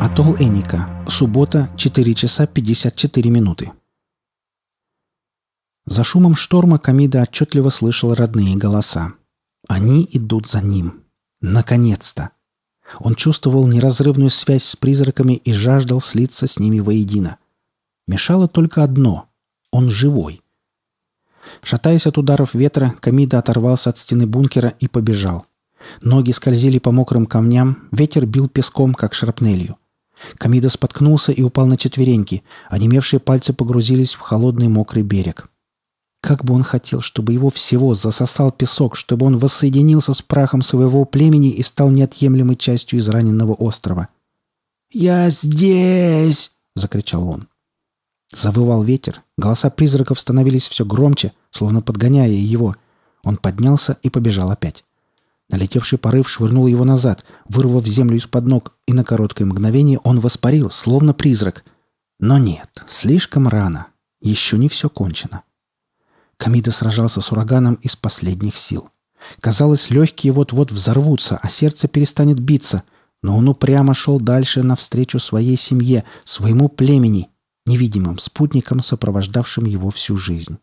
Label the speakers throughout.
Speaker 1: Атолл Эника. Суббота, 4 часа 54 минуты. За шумом шторма Камида отчетливо слышал родные голоса. Они идут за ним. Наконец-то! Он чувствовал неразрывную связь с призраками и жаждал слиться с ними воедино. Мешало только одно — он живой. Шатаясь от ударов ветра, Камида оторвался от стены бункера и побежал. Ноги скользили по мокрым камням, ветер бил песком, как шрапнелью. Камида споткнулся и упал на четвереньки, а немевшие пальцы погрузились в холодный мокрый берег. Как бы он хотел, чтобы его всего засосал песок, чтобы он воссоединился с прахом своего племени и стал неотъемлемой частью израненного острова. «Я здесь!» — закричал он. Завывал ветер, голоса призраков становились все громче, словно подгоняя его. Он поднялся и побежал опять. Налетевший порыв швырнул его назад, вырвав землю из-под ног, и на короткое мгновение он воспарил, словно призрак. Но нет, слишком рано. Еще не все кончено. Камида сражался с ураганом из последних сил. Казалось, легкие вот-вот взорвутся, а сердце перестанет биться, но он упрямо шел дальше навстречу своей семье, своему племени, невидимым спутникам, сопровождавшим его всю жизнь.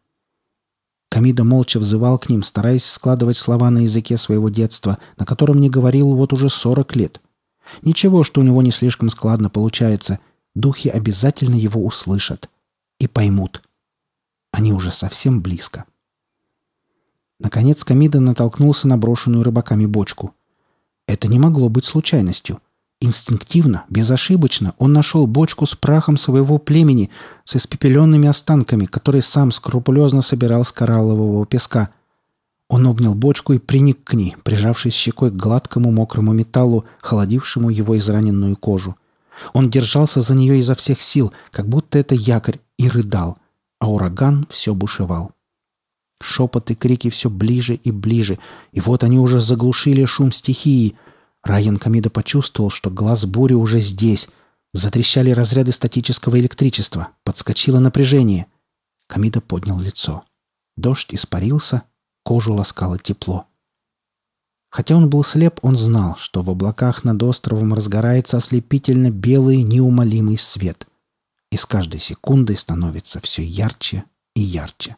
Speaker 1: Камида молча взывал к ним, стараясь складывать слова на языке своего детства, на котором не говорил вот уже сорок лет. Ничего, что у него не слишком складно получается. Духи обязательно его услышат и поймут. Они уже совсем близко. Наконец Камида натолкнулся на брошенную рыбаками бочку. Это не могло быть случайностью. Инстинктивно, безошибочно он нашел бочку с прахом своего племени, с испепеленными останками, которые сам скрупулезно собирал с кораллового песка. Он обнял бочку и приник к ней, прижавшись щекой к гладкому мокрому металлу, холодившему его израненную кожу. Он держался за нее изо всех сил, как будто это якорь, и рыдал, а ураган все бушевал. Шепот и крики все ближе и ближе, и вот они уже заглушили шум стихии — Райан Камида почувствовал, что глаз бури уже здесь. Затрещали разряды статического электричества. Подскочило напряжение. Камида поднял лицо. Дождь испарился, кожу ласкало тепло. Хотя он был слеп, он знал, что в облаках над островом разгорается ослепительно белый неумолимый свет. И с каждой секундой становится все ярче и ярче.